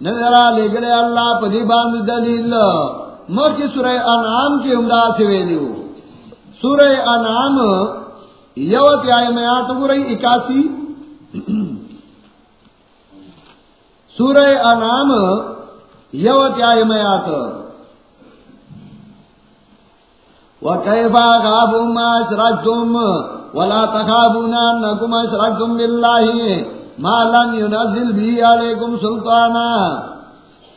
نظرہ لگلے اللہ پا دی باندی دلیل۔ مرکی سورہ انعام کی امداد سے ویلیو سورہ انعام یوت آئے میں آت ہو رہی اکاسی۔ سورہ انعام یوت آئے میں آت وَكَيْفَا غَابُ مَا أَشْرَكْتُمْ وَلَا تَخَابُونَ أَنَّكُمْ أَشْرَكْتُمْ بِاللَّهِ مَا لَمْ يُنَزِّلْ بِهِ عَلَيْكُمْ سُلْطَانًا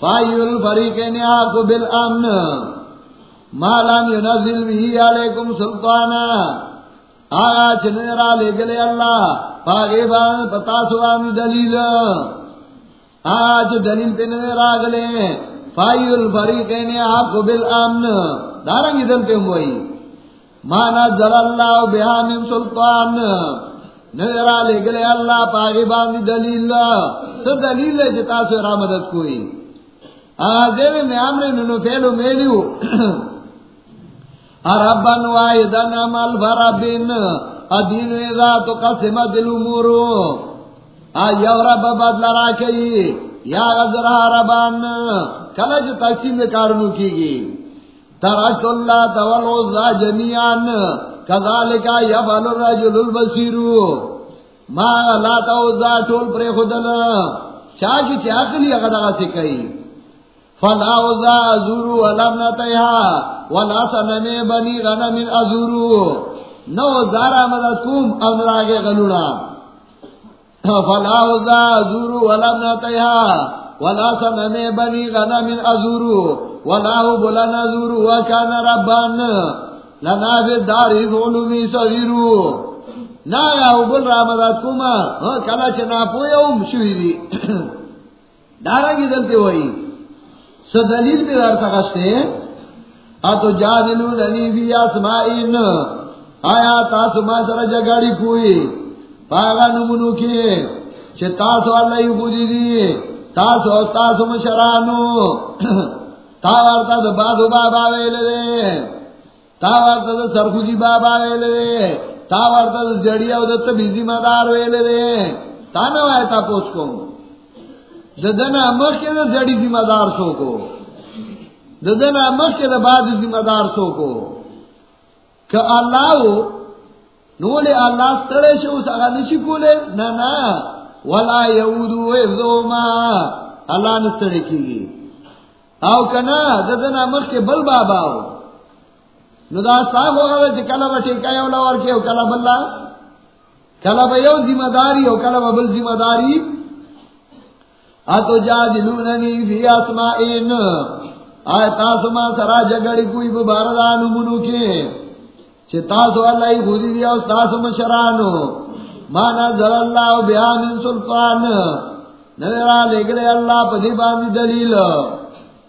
فَأَيُّ الْفَرِيقَيْنِ أَحَقُّ بِالْأَمْنِ مَا لَمْ يُنَزِّلْ بِهِ عَلَيْكُمْ سُلْطَانًا آیا چنیرا لے گلے اللہ، پاگے بان پتا سوان دلیل۔ آج دلیل پہ نظر گلے۔ فائی الفریقین آپ کو بالامن۔ دارنگی دلتے ہوئی۔ مانا جل اللہ بہا من سلطان۔ نظر لے گلے اللہ، پاگے بان دلیل۔ سو دلیل ہے جتا سے را مدد کوئی۔ آجے میں عمر ننو فیلو میلیو۔ اربن وائدن عمل فربن ادین اذا تو قسم قسمت الامورو آیا رب بدل را کئی یا غزر ربان کلج تقسیم کارنو کی گی ترکت اللہ تولوزا جمیعان کذالکا یفعل الرجل البصیرو ما لا توزا ٹول پر خودن چاکی چاکلی اغدغا سکئی فلا وزا ازورو ولم نتیها ولا سنمی بنی غنم ازورو نو زارا مدد کم او نراغی غلونا فلا وزا ازورو ولم نتیها ولا سنمی بنی غنم ازورو ولا بلن ازورو وکان ربان لنا فی الداری ظلمی صغیرو نا یا بل را مدد کم ہاں کلا چنا پویا شوی دی دارنگی دلتے ہوئی سو دلیل پہ در تخشتے اتو جادلو لنی فی اسمائین آیا تاسو ما سر جگڑی کوئی، پاگا نمونو کی چھ تاسو اللہ یو بودی دی، تاسو تاسو مشرانو تا دا بادو بابا ویلے دے تا دا سرخوزی بابا ویلے دے تا دا جڑی او دا تبیزی مدار ویلے دے، تا نو آئے تا پوچھ کون ددنا مخ کے دا جڑی ذمہ دار سو کو ددنا مخ کے دا بعد ذمہ دار سو کو کہ اللہ نو لے اللہ تڑے شو، اس اگا نشی کولے، نا نا، ولا یعودو حفظو ما، اللہ نستڑے کی گی. او کنا ددنا مخ کے بل بابا ہو. نو دا صاحب ہوگا دا چھ کلا با ٹھیکا یو لور کے او کلا بلا کلا با یو ذمہ داری او کلا با بل ذمہ داری. ہو اتو جادلوننی فی اسمائین آئے تاسو ما سرا جگڑی کوئی بباردان منو کے چھے تاسو اللہ خودی دیا اس تاسو مشرانو. ما نزل اللہ بیا من سلطان. نظرہ لگلے اللہ پدی باندی دلیل.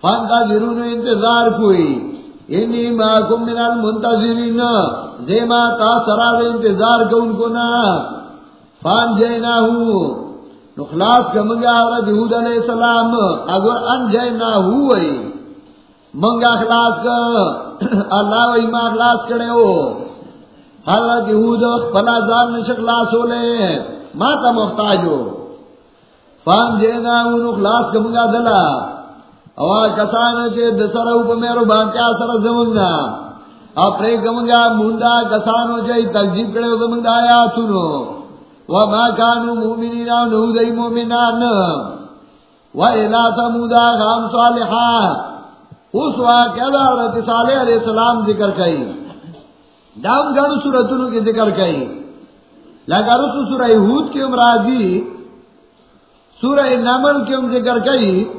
فانتا ذرون انتظار کوئی. انی ماکم من المنتظرین. زیما تا سرا دے انتظار کون کو نا. فان جینا ہوں نخلاص کا منگا حضرت یہود علیہ السلام، اگر ان نہ ہوئی منگا خلاص کا اللہ و ایمان خلاص کرے ہو۔ حضرت یہود پلا زار نش خلاص ہو لے ما تا محتاج ہو۔ فان جینا ہوں نخلاص کا منگا دلا۔ اور کسان کے دسر اوپر میرو بانکیا سر زمنگا۔ اپنے گمنگا موندا کسانو جائی تقجیب کرے ہو، زمنگا آیا سنو۔ وما كانوا مؤمنين ونهدي مؤمنان. وإلى ثمود أخاهم صالحا. اس واقعہ حضرت صالح علیہ السلام ذکر کئی. دام گھر صورتوں کے ذکر کئی. لگا رسو سورہ ہود کی امراضی سورہ نمل کی ام ذکر کئی.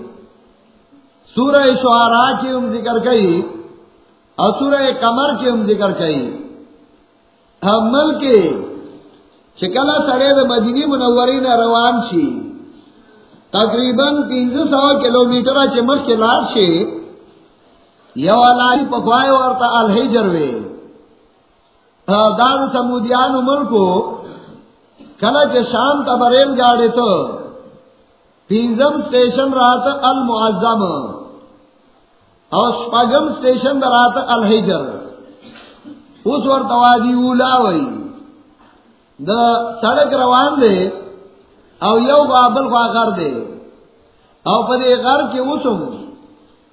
سورہ شعرا کی ام ذکر کئی. اور سورہ کمر کی ام ذکر کئی. حمل کے چکلا سڑے دا مدینی منوری نہ روان سی تقریباً تین سو کلو میٹر چمک کے لار سے یو اللہ پکوائے اور تا الحجر وے داد سمودیان عمر کو کلا کلچ شام تا بریل گاڑے تو پینزم اسٹیشن رہا المعظم اور شپگم اسٹیشن رہا تھا الحجر اس وقت وادی اولا وئی دا سڑک روان دے او یو بابل خوا کر دے او پدے غر کے اسم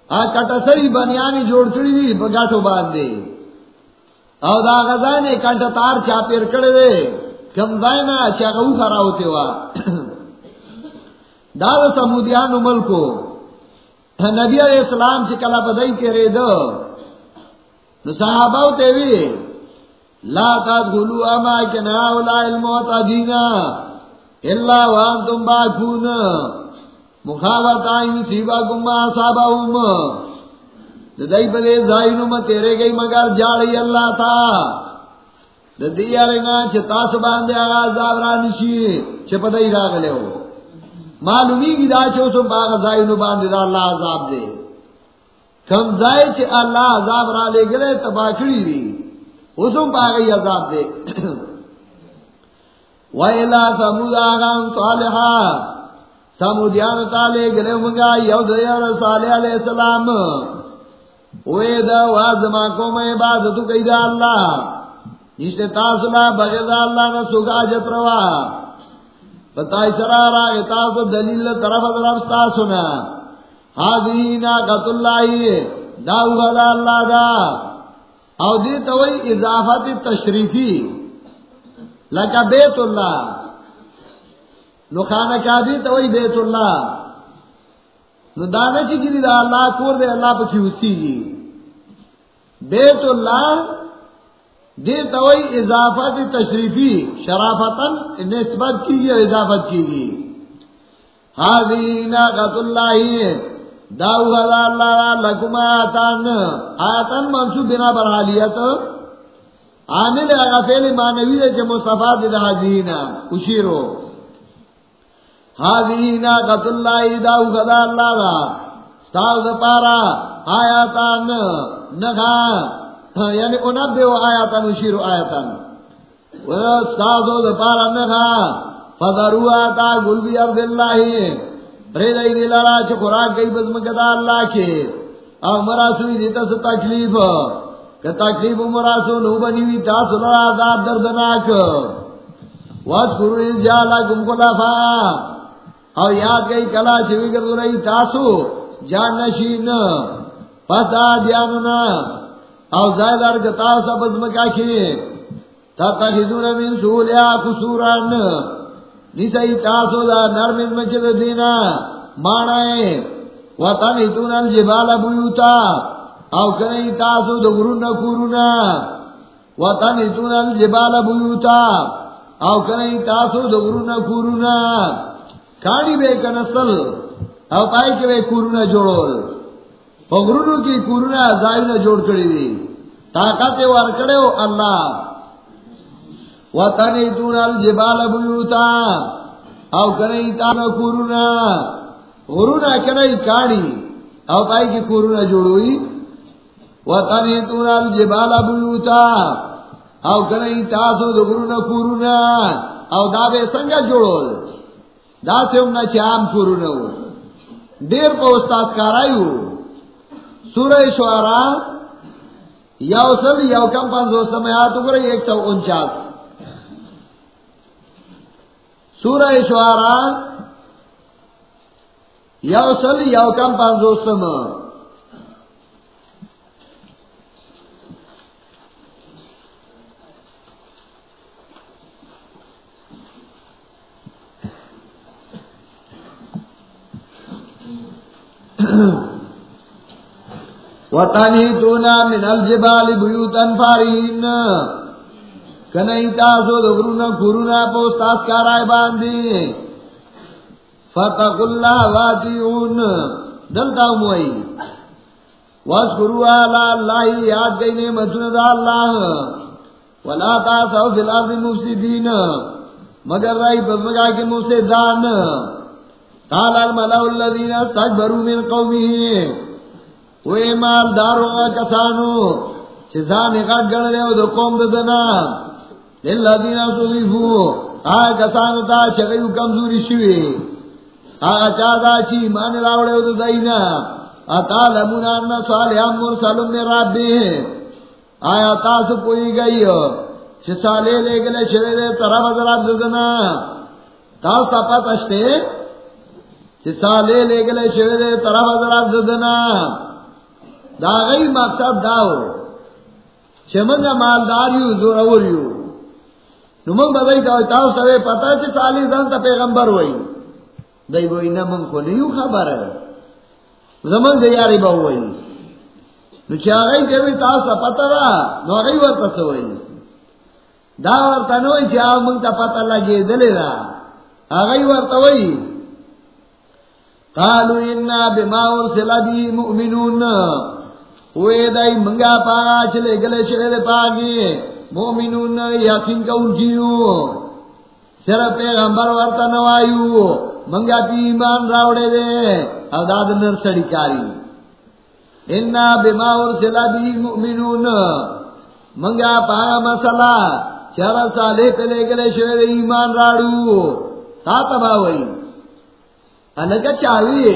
آ کٹسری بنیانی جوڑ کری دی بگاٹو باندھ دے او دا غزائے نے کنٹ تار چاپیر کڑے دے کم دائنا چاگو خرا ہوتے وا. داد سمودیان عمل کو نبی علیہ السلام سے کلا بدئی کے رے دو. صحابہ تے وی لا تدخلوا اما اماكن هؤلاء المعتدين الا وانتم باكون مخاوت آئی سیبا گما صابہم دائی پدے زائنو میں تیرے گئی مگر جاڑی اللہ تا. ددی رنگا چھتا سبان دے آغا عذاب رانشی چھپا دائی راگ لے ہو. معلومی کی دا چھو سو باغ زائنو باندے دا اللہ عذاب دے. کم زائے چھے اللہ عذاب را لے گلے تباکڑی دی. اسم باغی عذاب دے۔ وَإِلَا ثَمُودَ آغام صالحات سمودیان تالے گلے منگا یو دیار صالح علیہ السلام۔ اوے دا وازما کو میں عبادتو کئی دا اللہ۔ نشتے تاسلا بغیر دا اللہ نا سگا جتروا بتائی سرا راگ تاسو دلیل طرف درف تاسونا حاضی ناقت اللہ داو غدا اللہ دا۔ او دیتا وی اضافت تشریفی. لکا بیت اللہ نو خانہ کعبی تو بیت اللہ نو دانا چی گری دا اللہ کور دے اللہ پچھی اسی گی بیت اللہ دے توئی اضافت تشریفی. شرافتن نسبت کی گی اضافت کی گی حاضی ناقت اللہ داو غدا اللہ لکم آیاتان آیاتان منصوب بنا بر حالیت عامل اغفیل مانوی دے چے مصطفیٰ دے دا حاضینا اشیرو حاضی ناقت اللہ داو خدا اللہ دا پارا آیاتان نخا یعنی انبے و آیاتان وشیرو آیاتان پارا عبد اللہ پرید ایدی چھ خوراک گئی بزمکتا اللہ کے۔ او مراسوی دیتا سے تکلیف۔ کہ تکلیف مراسو نو بنیوی تاسو لرا عذاب دردناک۔ وَاذْكُرُوا إِذْ جَعَلَكُمْ خُلَفَاءَ اور یاد گئی کلا چوی کر رہی تاسو۔ جان نشین۔ پس دیاننا او زائدار گتا سب از تا تخیدون من سولیا کسوران نیسای تاسو دا دینا۔ مانائے و تنیتون الجبال بیوتا۔ او کنی تاسو دا گرون کورونا۔ و تنیتون الجبال بیوتا۔ او کنی تاسو دا گرون کورونا۔ کاڑی بے کنسل، او پائی کے بے کورونا جوڑول۔ پگرونو کی کورونا جوڑ کری دی۔ طاقت وار کرے اللہ۔ وطنی تون الجبال بیوتا او کنئی تانا کورونا. غرونا کنئی کاڑی او پائی کی کورونا جوڑوئی. وطنی الجبال بیوتا او تاسو کورونا. او سنگا جوڑول. دا سے ہم نہ ہو. دیر کو استاد کارائی ہو. سورہ یو سب یو کم پانچ سو سمے تو ایک سو انچاس. سورہ شعرا یو سل یو کم پانچ سو سم. وطنی تونا من الجبال بیوتن فارین کنئی تاسو دغرونا کرونا پوستاس کارائے باندی فتق اللہ واتیون دلتا اللہ یاد گئی نعمتون دا اللہ ولا تاسو فی الارض مفسدین. مگر رائی پزمگا کے مفسدان. قال الملأ الذين استكبروا من قومه. کسانو چزان غٹ گڑ لے او قوم دنا للذین تضیفو آ کسانو تا چگیو کمزوری شوی؟ آ چا دا چی مان راوڑے او دینا اتا لمون ان صالح مرسل من ربی آیا تاسو پوئی گئی؟ چھ سالے لے گلے شوی دے طرف حضرات دراب دنا تاس تا پتشتے سالے لے گلے شوی دے طرف طرف ددنا دا غی مقصد داو. چمنگا مالدار یو زور اور نمان بدائی تاو تاو سوے پتا چھ سالی دن تا پیغمبر ہوئی دائی بوئی نمان کو نیو خبر ہے زمان دیاری باو ہوئی نو چا غی دیوی تاو سا پتا دا نو غی ورطا سوئی دا ورطا نوئی چا منگ تا پتا لگی دلی دا آغی ورطا ہوئی قالوا انا بما ارسل به مؤمنون. وے دای منگا پاگا چلے گلے شہر پاگی مومنون یقین کا انکیو سر پیغمبر ورطا نوائیو منگا پی ایمان راوڑے دے او داد نرسڑی کاری انا بما ارسل به مؤمنون منگا پاگا مسئلہ چر سالے پلے گلے شہر ایمان راڑو تا تبا تباوئی انگا چاوی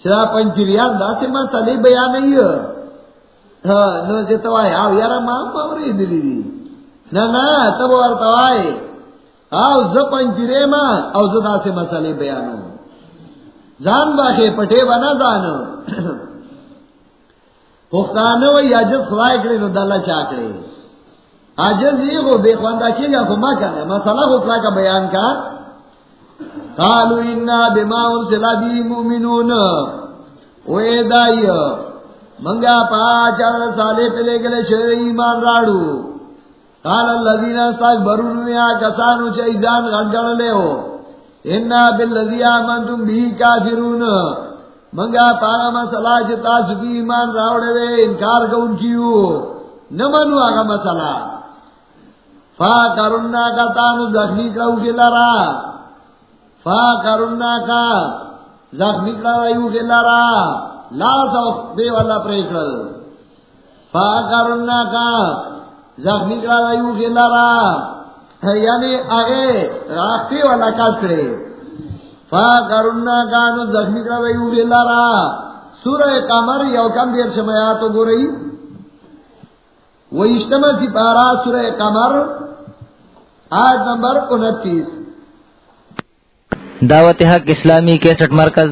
چرا پنچریان دا سے مسئلے بیان نہیں ہے نو سے توائی آو یارا مام دلی دی نا نا تب آو ما او سے مسئلے بیانو زان باخے پٹے بنا زانو پختانو وی عجز خدای کرے نو دلہ چاکڑے عجز یہ ہو بے خواندہ کی گا خو ما کنے مسئلہ خفلا کا بیان کا. قالوا انا بما ارسل به مؤمنون. وے دای منگا پاچ سالے پلے گلے شہر ایمان راڑو۔ قال الذين استكبروا يا كسانو چیدان غنگڑ لے ہو۔ انا بالذي امنتم به كافرون منگا پارا مسئلہ چتا سبی ایمان راوڑے دے، انکار کو ان کیو نمنو آگا مسئلہ۔ فا کرنا کا تانو زخمی کرو کے لرا۔ فا کرنا کا زخمی کرو کے لرا۔ لا سو دے والا پریکڑ فا کرنا کا زخمی کرو کے لرا یعنی آگے راستے والا کٹڑے فا کرنا کا نو زخمی کرو کے لرا سورہ کمر یو کم دیر سمیا تو گو رہی۔ وہ اجتماع سی پارا سورہ کمر آج نمبر انتیس۔ دعوت حق اسلامی کیسٹ مرکز،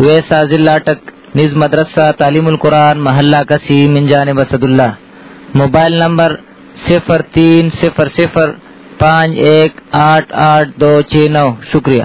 ویسا ضلع ٹک۔ نز مدرسہ، تعلیم القرآن، محلہ کسی، من جانب وسد اللہ موبائل نمبر صفر تین صفر صفر پانچ ایک آٹھ آٹھ دو چھ نو۔ شکریہ۔